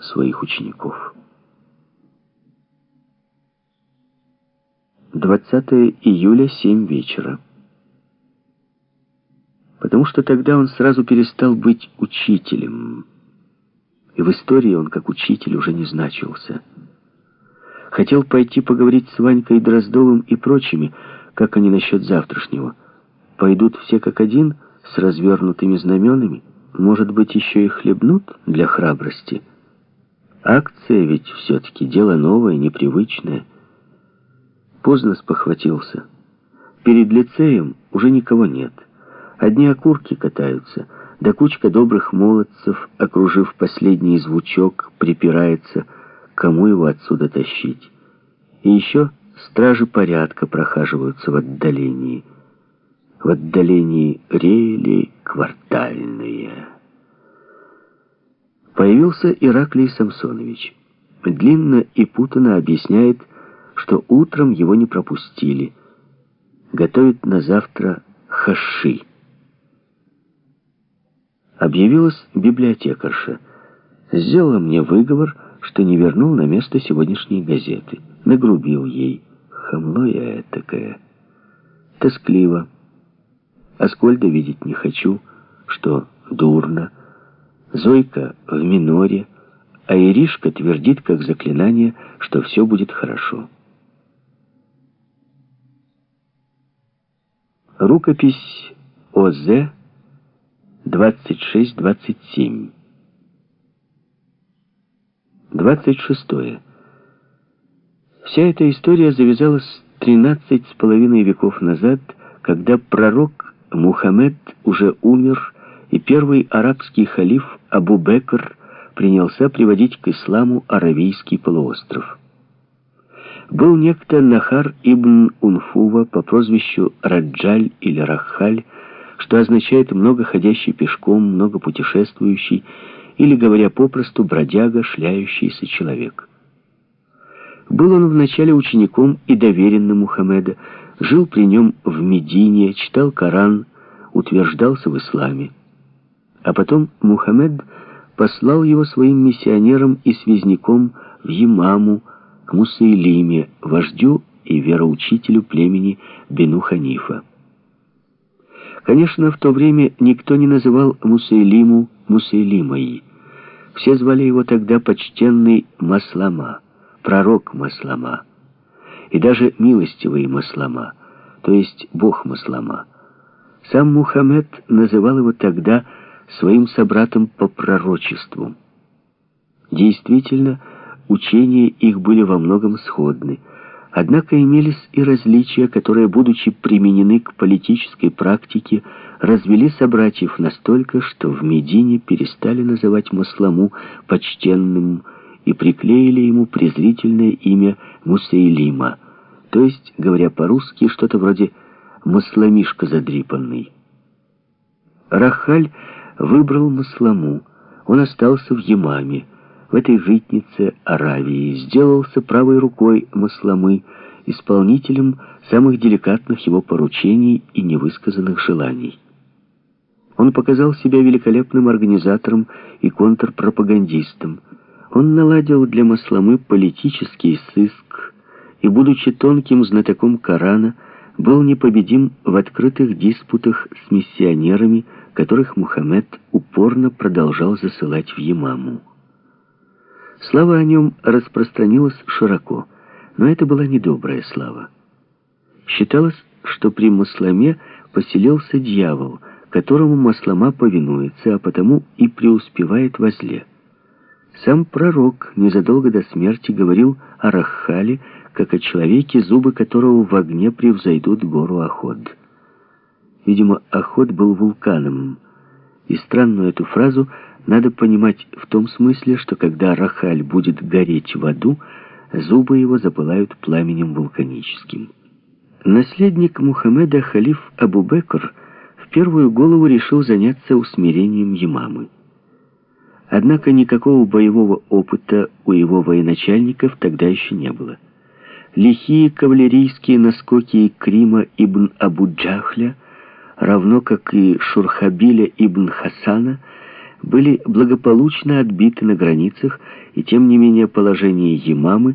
своих учеников. 20 июля, 7 вечера. Потому что тогда он сразу перестал быть учителем. И в истории он как учитель уже не значился. Хотел пойти поговорить с Ванькой Дроздовым и прочими, как они насчет завтрашнего. Пойдут все как один, с развернутыми знаменами. Может быть, еще и хлебнут для храбрости. Акция ведь все-таки дело новое, непривычное. Поздно спохватился. Перед лицеем уже никого нет. Одни окурки катаются, да кучка добрых молодцев, окружив последний звучок, припирается, кому его отсюда тащить. И еще стражи порядка прохаживаются в отдалении. В отдалении рели квартальные. Появился Ираклий Самсонович. Длинно и путано объясняет, что утром его не пропустили. Готовит на завтра хаши. Объявилась библиотекарша. Сделала мне выговор, что не вернул на место сегодняшней газеты. Нагрубил ей. Хамло я. Тоскливо. Аскольда видеть не хочу, что дурно. Зойка в миноре, а Иришка твердит, как заклинание, что все будет хорошо. Рукопись ОЗ 26-27 26. Вся эта история завязалась 13 с половиной веков назад, когда пророк Мухаммед уже умер, и первый арабский халиф Абу Бекр принялся приводить к исламу Аравийский полуостров. Был некто Нахар ибн Унфува по прозвищу Раджаль или Рахаль, что означает много ходящий пешком, много путешествующий, или, говоря попросту, бродяга, шляющийся человек. Был он вначале учеником и доверенным Мухаммеда, жил при нем в Медине, читал Коран, утверждался в исламе. А потом Мухаммед послал его своим миссионерам и связняком в Ямаму, к Мусаилиме, вождю и вероучителю племени Бену Ханифа. Конечно, в то время никто не называл Мусаилиму Мусаилимой. Все звали его тогда почтенный Маслама, пророк Маслама, и даже милостивый Маслама, то есть Бог Маслама. Сам Мухаммед называл его тогда своим собратом по пророчеству. Действительно, учения их были во многом сходны, однако имелись и различия, которые, будучи применены к политической практике, развели собратьев настолько, что в Медине перестали называть Масламу почтенным и приклеили ему презрительное имя Мусейлима, то есть, говоря по-русски, что-то вроде «масламишка задрипанный». Рахаль выбрал Масламу, он остался в Ямаме, в этой житнице Аравии, сделался правой рукой Масламы, исполнителем самых деликатных его поручений и невысказанных желаний. Он показал себя великолепным организатором и контрпропагандистом. Он наладил для Масламы политический сыск и, будучи тонким знатоком Корана, был непобедим в открытых диспутах с миссионерами, которых Мухаммед упорно продолжал засылать в Ямаму. Слава о нем распространилась широко, но это была недобрая слава. Считалось, что при Масламе поселился дьявол – которому Маслама повинуется, а потому и преуспевает во зле. Сам пророк незадолго до смерти говорил о Рахале, как о человеке, зубы которого в огне превзойдут гору Охот. Видимо, Охот был вулканом, и странную эту фразу надо понимать в том смысле, что когда Рахаль будет гореть в аду, зубы его запылают пламенем вулканическим. Наследник Мухаммеда, халиф Абу Бекр, в первую голову решил заняться усмирением Ямамы. Однако никакого боевого опыта у его военачальников тогда еще не было. Лихие кавалерийские наскоки Крима ибн Абу Джахля, равно как и Шурхабиля ибн Хасана, были благополучно отбиты на границах, и тем не менее положение Ямамы